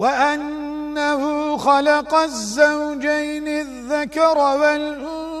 وأنه خلق الزوجين الذكر والأنثى